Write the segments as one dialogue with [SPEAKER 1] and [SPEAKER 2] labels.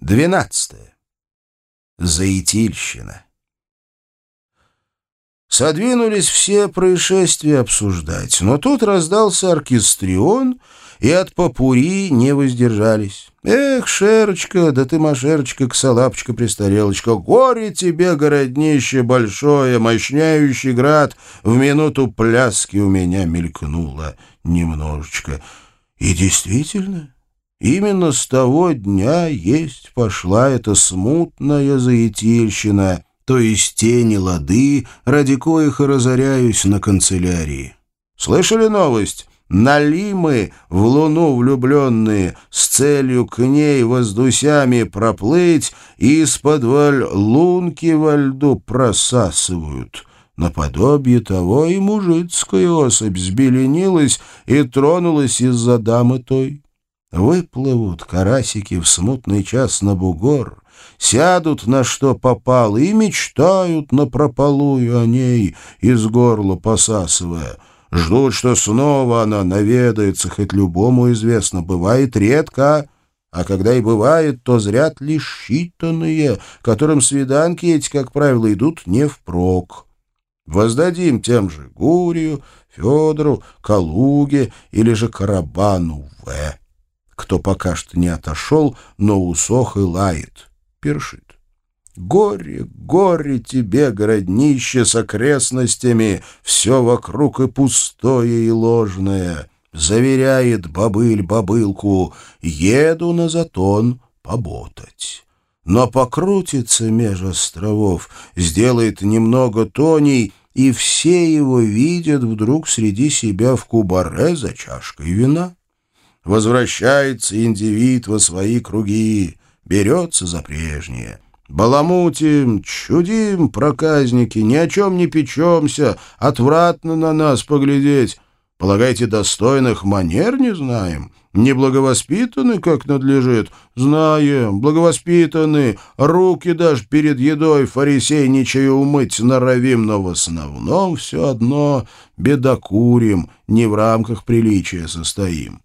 [SPEAKER 1] Двенадцатое. Заитильщина. Содвинулись все происшествия обсуждать, но тут раздался оркестрион, и от попури не воздержались. «Эх, Шерочка, да ты, Машерочка, косолапочка престарелочка, горе тебе, городнище большое, мощняющий град, в минуту пляски у меня мелькнуло немножечко». И действительно... Именно с того дня есть пошла эта смутная заятельщина, то есть тени лады, ради коих и разоряюсь на канцелярии. Слышали новость? Налимы в луну влюбленные с целью к ней воздусями проплыть из-под лунки во льду просасывают». Наподобие того и мужицкая особь сбеленилась и тронулась из-за дамы той. Выплывут карасики в смутный час на бугор, сядут на что попало и мечтают напропалую о ней, из горла посасывая. Ждут, что снова она наведается, хоть любому известно, бывает редко, а когда и бывает, то зрят лишь считанные, которым свиданки эти, как правило, идут не впрок. Воздадим тем же Гурию, Федору, Калуге или же Карабану В кто пока что не отошел, но усох и лает, першит. Горе, горе тебе, городнище с окрестностями, все вокруг и пустое, и ложное. Заверяет бобыль бобылку, еду на затон поботать. Но покрутится меж островов, сделает немного тоней, и все его видят вдруг среди себя в кубаре за чашкой вина. Возвращается индивид во свои круги, берется за прежнее. Баламутим, чудим, проказники, ни о чем не печемся, отвратно на нас поглядеть. Полагаете, достойных манер не знаем? Неблаговоспитаны, как надлежит? Знаем, благовоспитаны, руки даже перед едой фарисейничая умыть норовим, но в основном все одно бедокурим, не в рамках приличия состоим.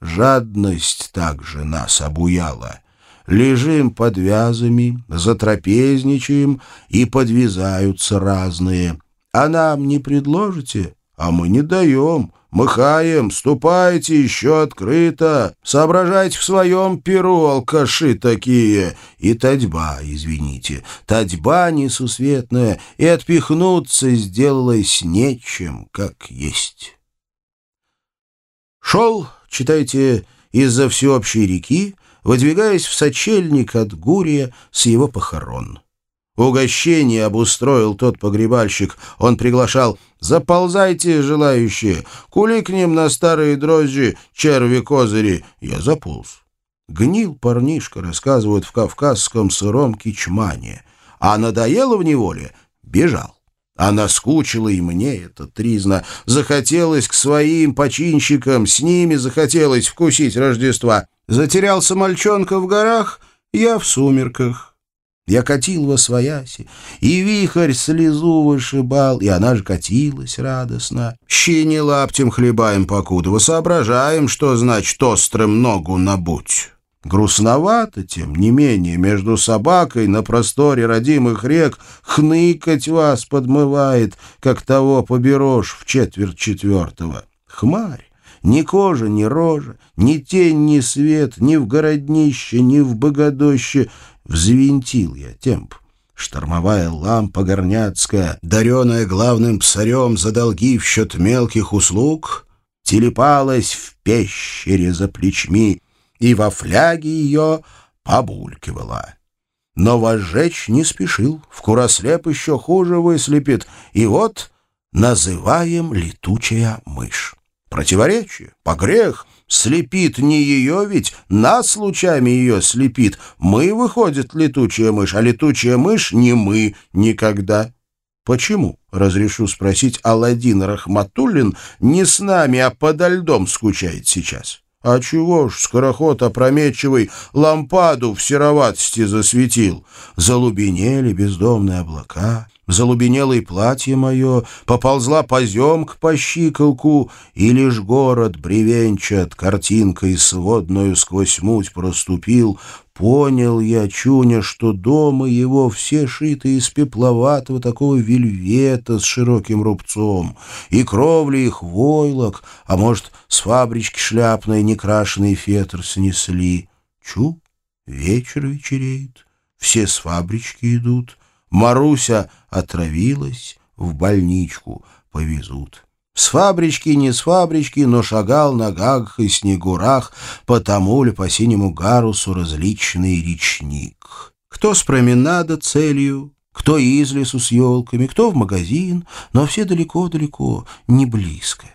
[SPEAKER 1] Жадность также нас обуяла. Лежим под вязами, затрапезничаем, и подвязаются разные. А нам не предложите, а мы не даем. Мыхаем, ступайте еще открыто, соображайте в своем перу, алкаши такие. И татьба, извините, татьба несусветная, и отпихнуться сделалось нечем, как есть. Шел читайте, из-за всеобщей реки, выдвигаясь в сочельник от Гурия с его похорон. Угощение обустроил тот погребальщик. Он приглашал «Заползайте, желающие, кули к ним на старые дрожжи, черви-козыри». Я заполз. Гнил парнишка, рассказывают в кавказском сыром кичмане. А надоело в неволе — бежал. А наскучила и мне эта тризна. Захотелось к своим починщикам, с ними захотелось вкусить Рождества. Затерялся мальчонка в горах, я в сумерках. Я катил во свояси, и вихрь слезу вышибал, и она же катилась радостно. Щи не лаптем хлебаем покуда, соображаем, что значит острым ногу набуть. Грустновато, тем не менее, между собакой на просторе родимых рек хныкать вас подмывает, как того поберешь в четверть четвертого. Хмарь. Ни кожа, ни рожа, ни тень, ни свет, ни в городнище, ни в богодоще. Взвинтил я темп. Штормовая лампа горняцкая, дареная главным псарем за долги в счет мелких услуг, телепалась в пещере за плечми — и во фляге ее побулькивала. Но возжечь не спешил, в курослеп еще хуже выслепит, и вот называем летучая мышь. Противоречие, погрех, слепит не ее ведь, нас лучами ее слепит. Мы, выходит, летучая мышь, а летучая мышь не мы никогда. Почему, разрешу спросить, Аладдин Рахматуллин не с нами, а подо льдом скучает сейчас? А чего ж скороход опрометчивый лампаду в сероватости засветил? Залубенели бездомные облака, Залубенело и платье мое, поползла поземка по щиколку, и лишь город бревенчат, картинкой сводную сквозь муть проступил, Понял я, чуня, что дома его все шиты из пепловатого такого вельвета с широким рубцом, и кровли их войлок, а может, с фабрички шляпной некрашенный фетр снесли. Чу, вечер вечереет, все с фабрички идут, Маруся отравилась, в больничку повезут. С фабрички, не с фабрички, но шагал на гагах и снегурах, потому ли по синему гарусу различный речник. Кто с променада целью, кто из лесу с елками, кто в магазин, но все далеко-далеко, не близко.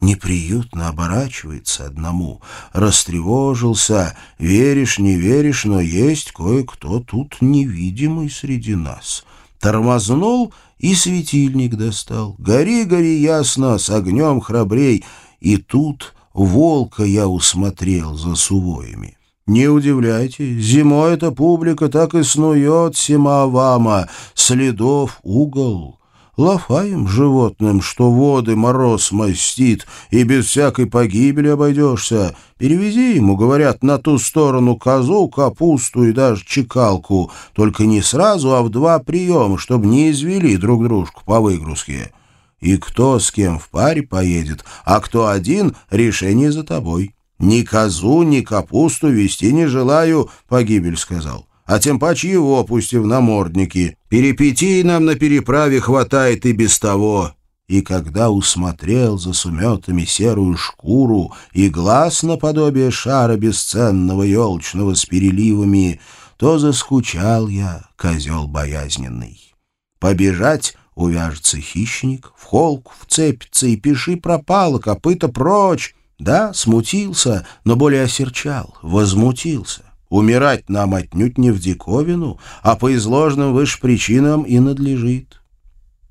[SPEAKER 1] Неприютно оборачивается одному. Растревожился. Веришь, не веришь, но есть кое-кто тут невидимый среди нас. Тормознул — и светильник достал. Гори, гори ясно, с огнем храбрей. И тут волка я усмотрел за сувоями. Не удивляйтесь, зимой эта публика так и снует Симавама, следов угол. Лафаем животным, что воды мороз мастит, и без всякой погибели обойдешься. Перевези ему, говорят, на ту сторону козу, капусту и даже чекалку, только не сразу, а в два приема, чтобы не извели друг дружку по выгрузке. И кто с кем в паре поедет, а кто один, решение за тобой. Ни козу, ни капусту вести не желаю, погибель сказал а тем паче его, пусть и в намордники. Перипетий нам на переправе хватает и без того». И когда усмотрел за суметами серую шкуру и глаз наподобие шара бесценного елчного с переливами, то заскучал я, козел боязненный. Побежать увяжется хищник, в холку вцепится и пиши пропало, копыта прочь. Да, смутился, но более осерчал, возмутился. Умирать нам отнюдь не в диковину, а по изложенным выше причинам и надлежит.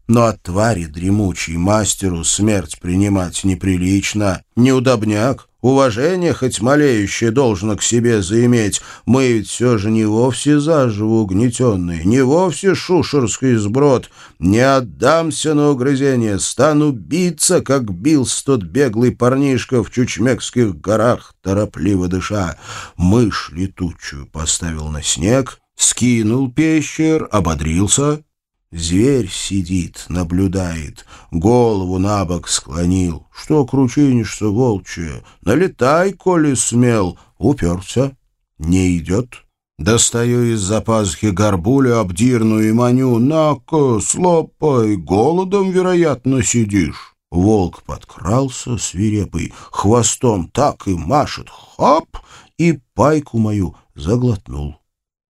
[SPEAKER 1] Но от твари дремучей мастеру смерть принимать неприлично, неудобняк, уважение хоть малеющее должно к себе заиметь. Мы ведь все же не вовсе заживо угнетенные, не вовсе шушерский сброд. Не отдамся на угрызение, стану биться, как бился тот беглый парнишка в Чучмекских горах, торопливо дыша. Мышь летучую поставил на снег, скинул пещер, ободрился — Зверь сидит, наблюдает, голову на бок склонил. Что кручинишься, волчье? Налетай, коли смел. Уперся. Не идет. Достаю из-за пазухи горбулю обдирную и маню. На-ка, слопай, голодом, вероятно, сидишь. Волк подкрался, свирепый, хвостом так и машет. Хоп! И пайку мою заглотнул.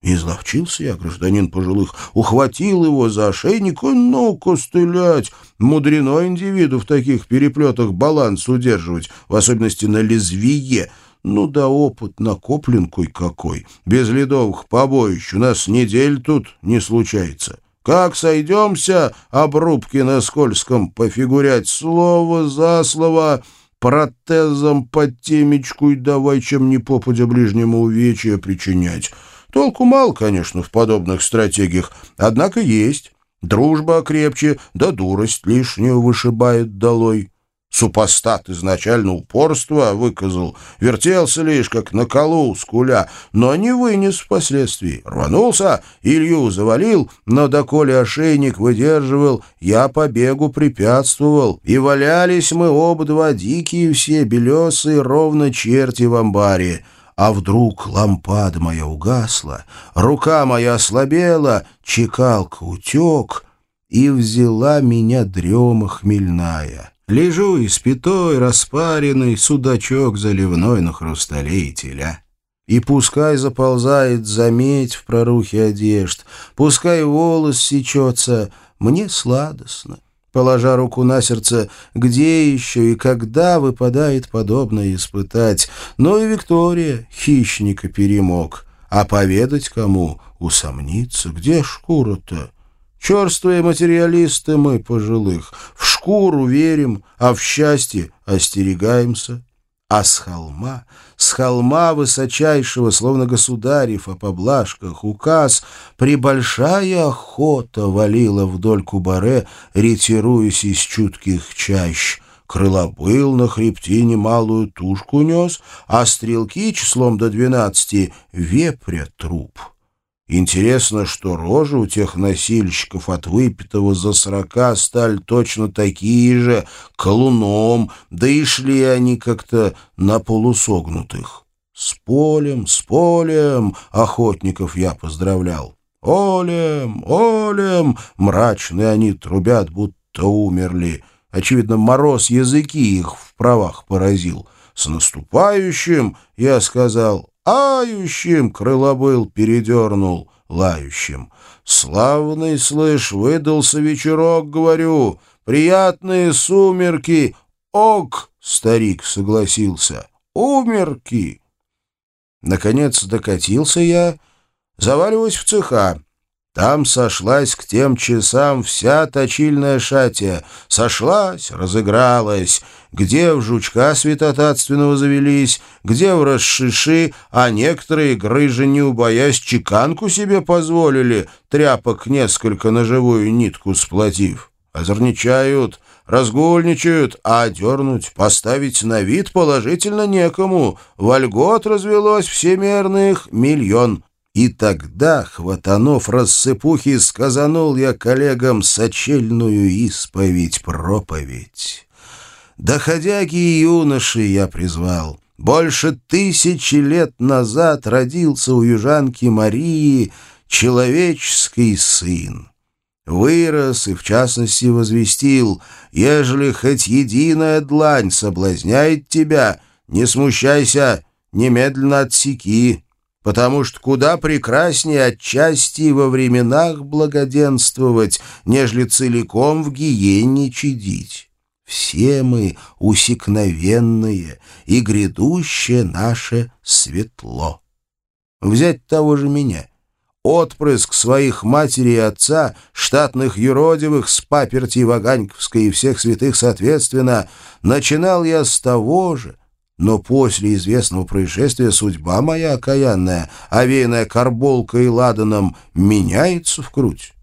[SPEAKER 1] Изловчился я, гражданин пожилых, ухватил его за ошейник и ну-ка стрелять. Мудрено индивиду в таких переплетах баланс удерживать, в особенности на лезвие. Ну да опыт накоплен кой-какой. Без ледовых побоищ у нас недель тут не случается. Как сойдемся, обрубки на скользком пофигурять слово за слово, протезом под темечку и давай чем не попадя ближнему увечья причинять». Толку мало, конечно, в подобных стратегиях, однако есть. Дружба крепче, да дурость лишнюю вышибает долой. Супостат изначально упорство выказал, вертелся лишь, как на колу, скуля, но не вынес впоследствии. Рванулся, Илью завалил, но доколе ошейник выдерживал, я побегу препятствовал, и валялись мы оба два дикие все, белесые, ровно черти в амбаре. А вдруг лампада моя угасла, рука моя ослабела, чекалка утек, и взяла меня дрема хмельная. Лежу испятой, распаренный, судачок заливной на хрустале и. И пускай заползает заметь в прорухе одежд, пускай волос сечется, мне сладостно положа руку на сердце, где еще и когда выпадает подобное испытать. Но и Виктория хищника перемог. А поведать кому? Усомниться. Где шкура-то? Черствые материалисты мы, пожилых, в шкуру верим, а в счастье остерегаемся. А с холма, с холма высочайшего, словно государев, о поблажках указ, прибольшая охота валила вдоль кубаре, ретируясь из чутких чащ. Крылобыл на хребтине малую тушку нес, а стрелки числом до двенадцати — вепря труп. Интересно, что рожи у тех носильщиков от выпитого за сорока стали точно такие же, колуном, да и шли они как-то на полусогнутых. С полем, с полем охотников я поздравлял. Олем, олем, мрачные они трубят, будто умерли. Очевидно, мороз языки их в правах поразил. С наступающим, я сказал, ающим крылобыл передернул, лающим. Славный, слышь, выдался вечерок, говорю, приятные сумерки. Ок, старик согласился, умерки. Наконец докатился я, заваливаюсь в цеха. Там сошлась к тем часам вся точильная шатия. Сошлась, разыгралась. Где в жучка святотатственного завелись, где в расшиши, а некоторые грыжи не убоясь чеканку себе позволили, тряпок несколько на живую нитку сплотив. Озорничают, разгульничают, а дернуть, поставить на вид положительно некому. Вольгот развелось всемерных миллион. И тогда, хватанов рассыпухи, сказанул я коллегам сочельную исповедь-проповедь. Доходяги и юноши я призвал. Больше тысячи лет назад родился у южанки Марии человеческий сын. Вырос и, в частности, возвестил, ежели хоть единая длань соблазняет тебя, не смущайся, немедленно отсеки потому что куда прекраснее отчасти во временах благоденствовать, нежели целиком в гиене чадить. Все мы усекновенные, и грядущее наше светло. Взять того же меня. Отпрыск своих матери и отца, штатных юродивых с паперти Ваганьковской и всех святых соответственно, начинал я с того же, но после известного происшествия судьба моя окаянная, овеянная карболкой и ладаном, меняется в круть.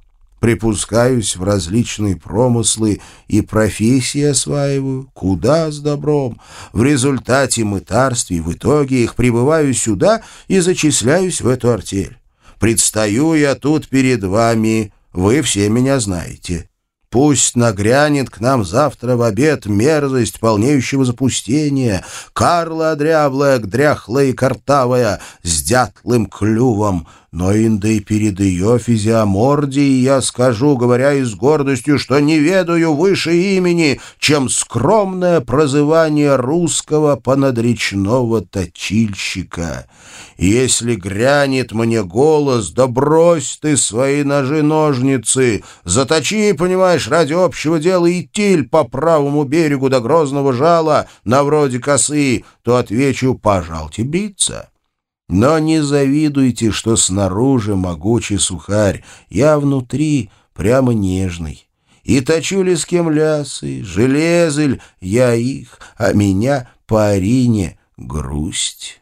[SPEAKER 1] Припускаюсь в различные промыслы и профессии осваиваю, куда с добром. В результате мытарствий, в итоге их прибываю сюда и зачисляюсь в эту артель. Предстаю я тут перед вами, вы все меня знаете. Пусть нагрянет к нам завтра в обед мерзость полнеющего запустения, Карла дряблая, дряхлая и картавая, с дятлым клювом, но инда и перед ее физиомордией я скажу, говоря и с гордостью, что не ведаю выше имени, чем скромное прозывание русского понадречного точильщика. Если грянет мне голос, да брось ты свои ножи-ножницы, заточи, понимаешь, ради общего дела и тиль по правому берегу до грозного жала на вроде косы, то отвечу «пожалуйте биться». Но не завидуйте, что снаружи могучий сухарь, я внутри прямо нежный. И точу ли с кем лясы, железель, я их, а меня по арине грусть.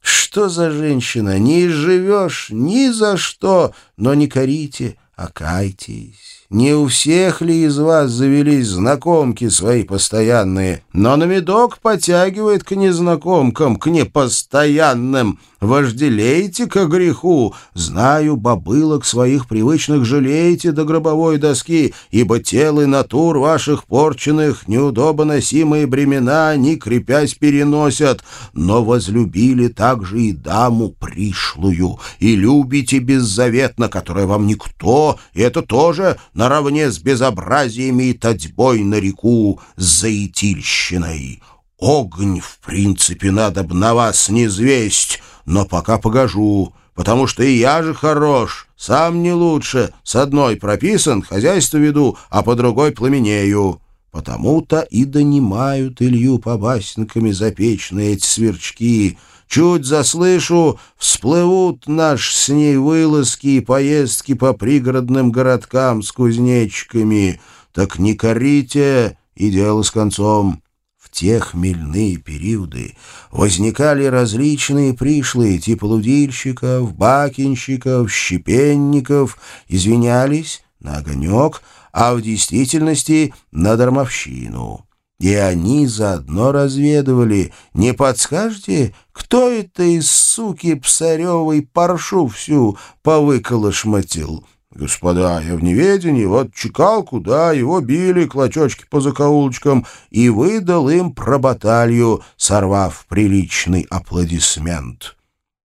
[SPEAKER 1] Что за женщина? Не живешь ни за что, но не корите, а кайтесь. Не у всех ли из вас завелись знакомки свои постоянные, но на медок потягивает к незнакомкам, к непостоянным. Вожделейте к греху, знаю, бобылок своих привычных жалеете до гробовой доски, ибо тело и натур ваших порченных неудобоносимые бремена, не крепясь, переносят, но возлюбили также и даму пришлую, и любите беззаветно, которая вам никто, и это тоже наравне с безобразиями и татьбой на реку заитильщиной. Огонь, в принципе, надо б на вас не звесть, но пока погожу, потому что и я же хорош, сам не лучше, с одной прописан, хозяйство веду, а по другой пламенею. Потому-то и донимают Илью побасенками запечные эти сверчки. Чуть заслышу, всплывут наш с ней вылазки и поездки по пригородным городкам с кузнечиками. Так не корите, и дело с концом те хмельные периоды возникали различные пришлые типа лудильщиков, бакинщиков, щепенников, извинялись на огонек, а в действительности на дармовщину. И они заодно разведывали. Не подскажете, кто это из суки псаревой паршу всю повыколошматил? Господа, я в неведении, вот чекалку, да, его били, клочочки по закоулочкам, и выдал им про баталью, сорвав приличный аплодисмент.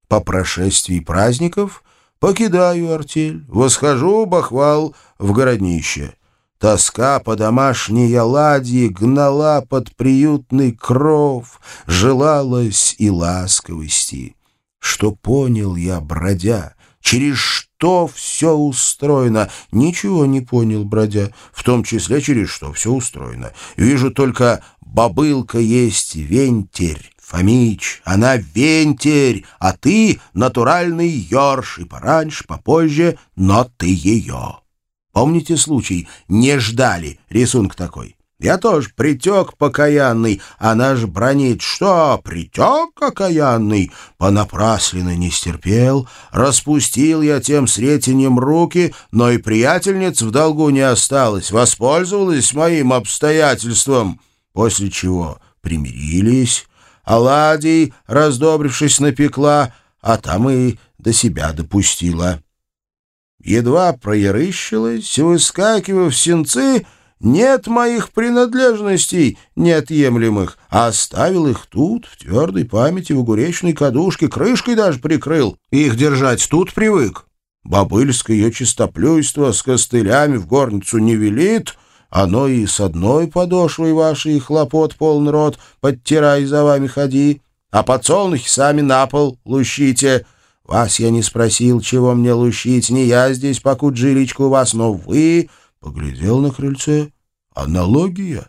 [SPEAKER 1] По прошествии праздников покидаю артель, восхожу, бахвал, в городнище. Тоска по домашней оладьи гнала под приютный кров, желалась и ласковости. Что понял я, бродя, через что все устроено? Ничего не понял, бродя, в том числе через что все устроено. Вижу только бабылка есть вентерь. Фомич, она вентерь, а ты натуральный ёрш, и пораньше, попозже, но ты ее. Помните случай? Не ждали. Рисунок такой. Я тоже притек покаянный. Она ж бронит. Что, притек окаянный? Понапрасленно не стерпел. Распустил я тем сретенем руки, но и приятельниц в долгу не осталось. Воспользовалась моим обстоятельством. После чего примирились. Оладий, раздобрившись, напекла, а там и до себя допустила едва проерыщилась, выскакивая в сенцы, нет моих принадлежностей неотъемлемых, а оставил их тут, в твердой памяти, в огуречной кадушке, крышкой даже прикрыл. Их держать тут привык. Бабыльское ее чистоплюйство с костылями в горницу не велит, оно и с одной подошвой вашей хлопот полный рот, подтирай за вами ходи, а подсолнухи сами на пол лущите — вас я не спросил, чего мне лущить, не я здесь покут жиличку вас, но вы...» Поглядел на крыльце. «Аналогия.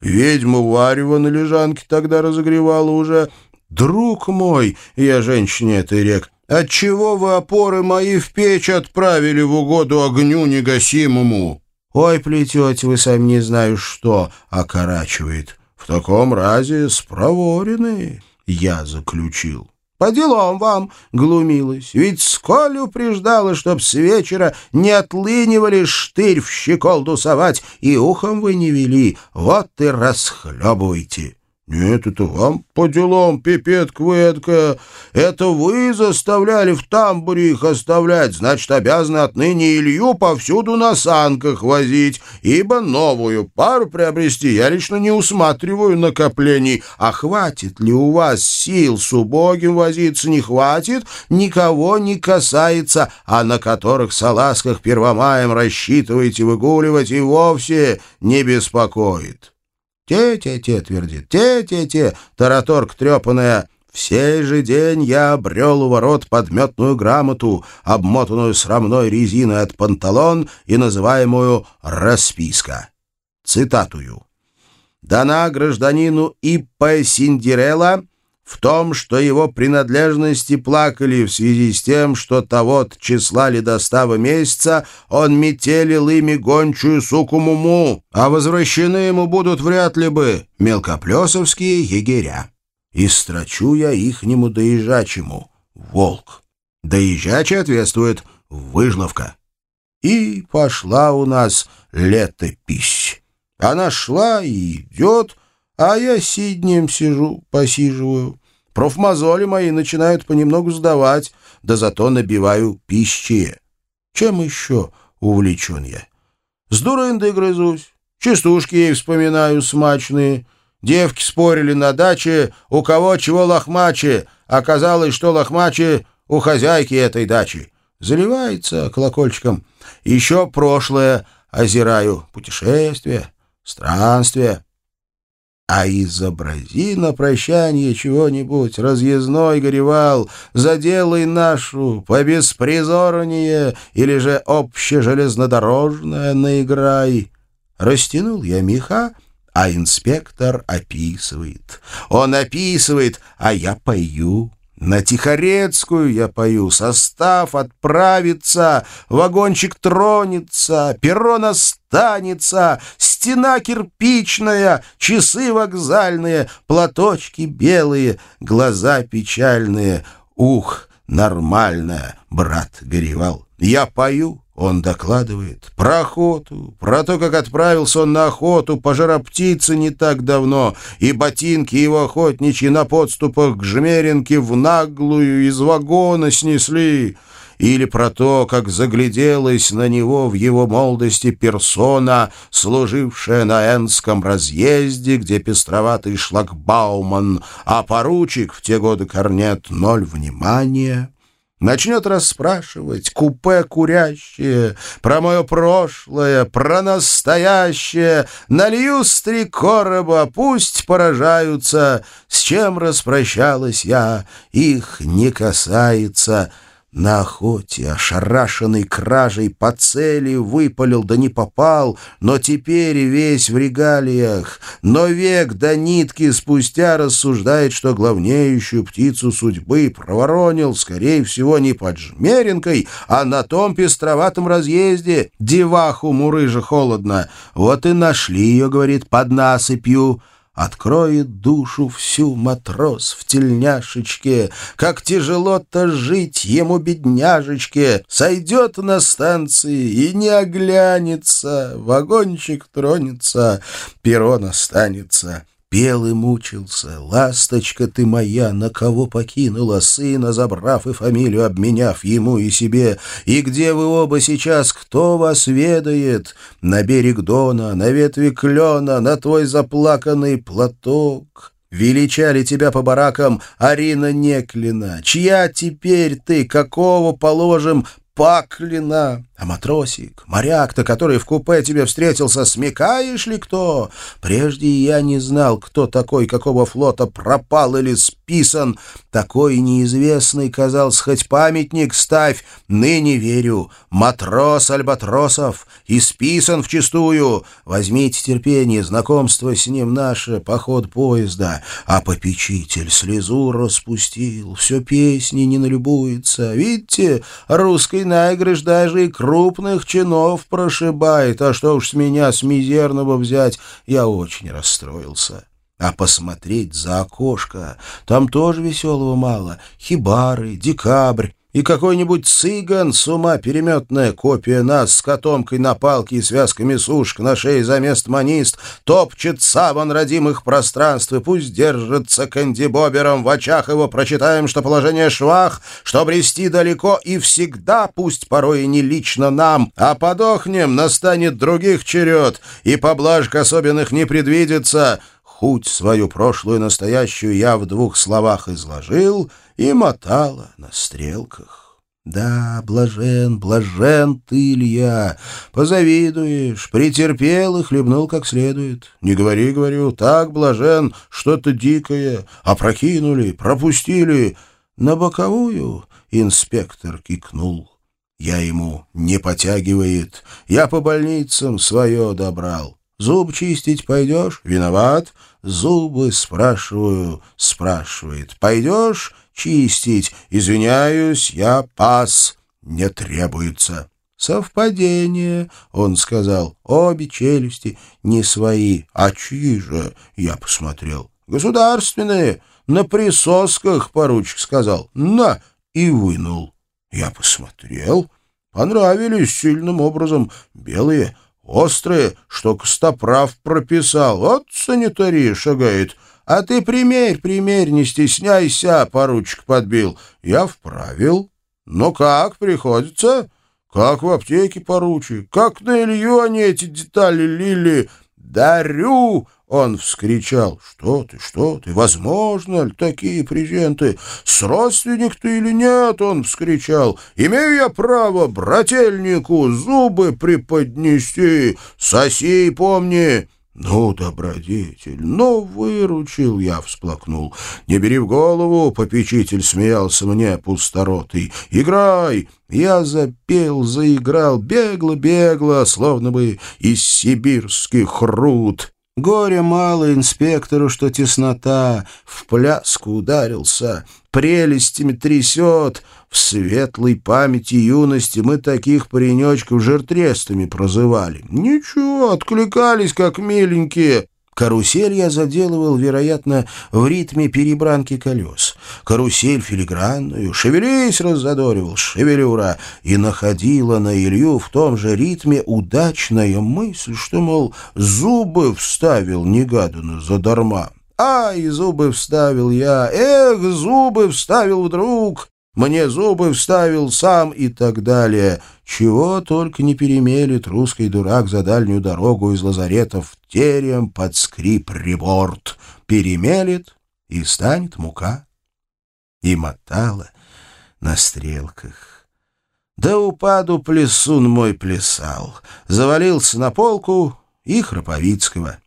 [SPEAKER 1] Ведьма Варева на лежанке тогда разогревала уже. Друг мой, я женщине этой рек, отчего вы опоры мои в печь отправили в угоду огню негасимому?» «Ой, плетете вы сами не знаю что», — окорачивает. «В таком разе спроворенный я заключил». По делам вам, глумилась, ведь сколь упреждала, чтоб с вечера не отлынивали штырь в щеколду совать, и ухом вы не вели, вот и расхлебывайте. «Нет, это вам по делам, пипетка вы эдакая. Это вы заставляли в тамбуре их оставлять, значит, обязаны отныне Илью повсюду на санках возить, ибо новую пару приобрести я лично не усматриваю накоплений. А хватит ли у вас сил с убогим возиться не хватит, никого не касается, а на которых салазках первомаем рассчитываете выгуливать и вовсе не беспокоит». «Те-те-те», — твердит, «те-те-те», тараторг трепанная. В сей же день я обрел у ворот подметную грамоту, обмотанную срамной резиной от панталон и называемую «расписка». Цитатую. «Дана гражданину Иппа Синдирелла в том, что его принадлежности плакали в связи с тем, что того числа ледостава месяца он метелил ими гончую суку Муму, а возвращены ему будут вряд ли бы мелкоплесовские егеря. И строчу я ихнему доезжачему — волк. Доезжачий ответствует — выжловка. И пошла у нас летопись. Она шла и идет — а я сиднем сижу, посиживаю. Профмазоли мои начинают понемногу сдавать, да зато набиваю пищи. Чем еще увлечен я? С дурындой грызусь, частушки ей вспоминаю смачные. Девки спорили на даче, у кого чего лохмаче. Оказалось, что лохмаче у хозяйки этой дачи. Заливается колокольчиком. Еще прошлое озираю. Путешествие, странствие. А изобрази на прощание чего-нибудь, разъездной горевал, заделай нашу, побеспризорнее, или же общежелезнодорожное наиграй. Растянул я меха, а инспектор описывает. Он описывает, а я пою. На Тихорецкую я пою, состав отправится, вагончик тронется, перрон останется, стена кирпичная, часы вокзальные, платочки белые, глаза печальные. Ух, нормально, брат горевал. Я пою, он докладывает про охоту, про то, как отправился он на охоту по жароптице не так давно, и ботинки его охотничьи на подступах к Жмеринке в наглую из вагона снесли, или про то, как загляделась на него в его молодости персона, служившая на Энском разъезде, где пестроватый шлагбауман, а поручик в те годы корнет ноль внимания. Начнет расспрашивать купе курящее, про мое прошлое, про настоящее. Налью с три короба, пусть поражаются, с чем распрощалась я, их не касается». На охоте, ошарашенный кражей по цели, выпалил, да не попал, но теперь весь в регалиях. Но век до нитки спустя рассуждает, что главнеющую птицу судьбы проворонил, скорее всего, не под жмеренкой, а на том пестроватом разъезде. Деваху мурыжа холодно. Вот и нашли ее, говорит, под насыпью. Откроет душу всю матрос в тельняшечке, Как тяжело-то жить ему, бедняжечке, Сойдет на станции и не оглянется, Вагончик тронется, перрон останется. Пел и мучился, ласточка ты моя, на кого покинула сына, забрав и фамилию обменяв ему и себе. И где вы оба сейчас, кто вас ведает? На берег Дона, на ветви клена, на твой заплаканный платок. Величали тебя по баракам Арина Неклина. Чья теперь ты, какого положим Паклина. А матросик, моряк-то, который в купе тебе встретился, смекаешь ли кто? Прежде я не знал, кто такой, какого флота пропал или списан. Такой неизвестный, казался, хоть памятник ставь. Ныне верю. Матрос Альбатросов, исписан вчистую. Возьмите терпение, знакомство с ним наше, поход поезда. А попечитель слезу распустил, все песни не налюбуется. Видите, русской наигрыш даже и крупных чинов прошибает, а что уж с меня, с мизерного взять, я очень расстроился. А посмотреть за окошко, там тоже веселого мало. Хибары, декабрь, и какой-нибудь цыган, с ума переметная копия нас с котомкой на палке и связками сушек на шее за мест манист, топчет саван родимых пространств, и пусть держится кандибобером, в очах его. Прочитаем, что положение швах, что брести далеко и всегда, пусть порой и не лично нам, а подохнем, настанет других черед, и поблажек особенных не предвидится, Хуть свою прошлую настоящую я в двух словах изложил и мотала на стрелках. Да, блажен, блажен ты, Илья, позавидуешь, претерпел и хлебнул как следует. Не говори, говорю, так блажен, что-то дикое, опрокинули, пропустили. На боковую инспектор кикнул. Я ему не потягивает, я по больницам свое добрал. Зуб чистить пойдешь? Виноват. Зубы спрашиваю, спрашивает. Пойдешь чистить? Извиняюсь, я пас. Не требуется. «Совпадение», — он сказал. «Обе челюсти не свои. А чьи же?» — я посмотрел. «Государственные. На присосках», — поручик сказал. «На!» — и вынул. Я посмотрел. Понравились сильным образом. Белые, Острые, что Костоправ прописал. Вот санитария шагает. А ты примерь, примерь, не стесняйся, поручик подбил. Я вправил. Ну как, приходится? Как в аптеке, поручик? Как на Илью они эти детали лили? Дарю! Он вскричал. «Что ты, что ты? Возможно ли такие презенты? С родственник ты или нет?» Он вскричал. «Имею я право брательнику зубы преподнести. Соси, помни!» «Ну, добродетель, ну, выручил!» — я всплакнул. «Не бери в голову!» — попечитель смеялся мне, пусторотый. «Играй!» Я запел, заиграл, бегло-бегло, словно бы из сибирских руд. Горе мало инспектору, что теснота, в пляску ударился, прелестями трясет. В светлой памяти юности мы таких паренечков жертрестами прозывали. Ничего, откликались, как миленькие. Карусель я заделывал, вероятно, в ритме перебранки колес. Карусель филигранную, шевелись, раззадоривал, шевелюра, и находила на Илью в том же ритме удачная мысль, что, мол, зубы вставил негаданно задарма. Ай, зубы вставил я, эх, зубы вставил вдруг, мне зубы вставил сам и так далее. Чего только не перемелет русский дурак за дальнюю дорогу из лазарета в терем под скрип реборт. Перемелет, и станет мука. И мотала на стрелках. Да упаду плесун мой плясал, завалился на полку и Храповицкого.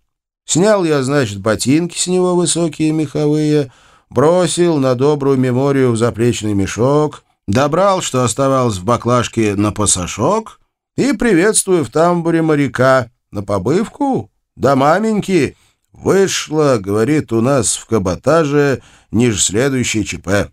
[SPEAKER 1] Снял я, значит, ботинки с него высокие меховые — бросил на добрую меморию в заплечный мешок, добрал, что оставалось в баклажке, на пасашок и, приветствую в тамбуре моряка, на побывку, да маменьки, вышло, говорит, у нас в каботаже ниже следующий ЧП.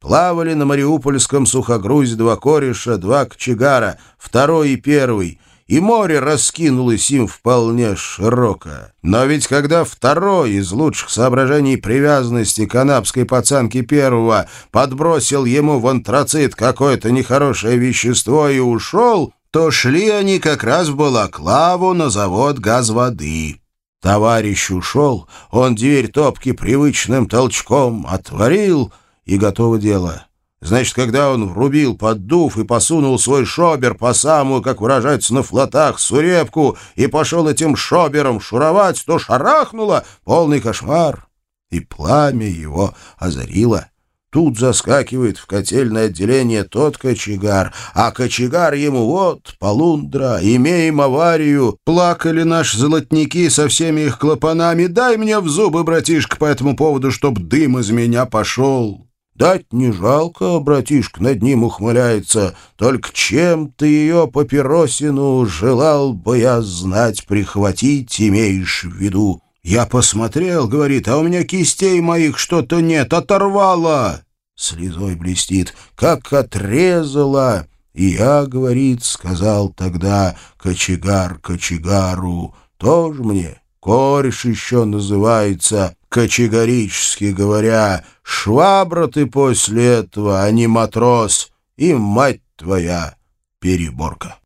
[SPEAKER 1] Плавали на Мариупольском сухогрузе два кореша, два кочегара, второй и первый — и море раскинулось им вполне широко. Но ведь когда второй из лучших соображений привязанности канапской пацанки первого подбросил ему в антрацит какое-то нехорошее вещество и ушел, то шли они как раз в Балаклаву на завод газ-воды. Товарищ ушел, он дверь топки привычным толчком отворил, и готово дело. Значит, когда он врубил поддув и посунул свой шобер по самую, как выражается на флотах, сурепку и пошел этим шобером шуровать, то шарахнуло полный кошмар, и пламя его озарило. Тут заскакивает в котельное отделение тот кочегар, а кочегар ему вот, полундра, имеем аварию. Плакали наши золотники со всеми их клапанами. Дай мне в зубы, братишка, по этому поводу, чтоб дым из меня пошел. Дать не жалко, братишка над ним ухмыляется, только чем ты ее папиросину желал бы я знать, прихватить имеешь в виду. Я посмотрел, говорит, а у меня кистей моих что-то нет, оторвало. Слезой блестит, как отрезала. И я, говорит, сказал тогда кочегар кочегару, тоже мне кореш еще называется, кочегарически говоря, швабра ты после этого, а не матрос, и мать твоя переборка.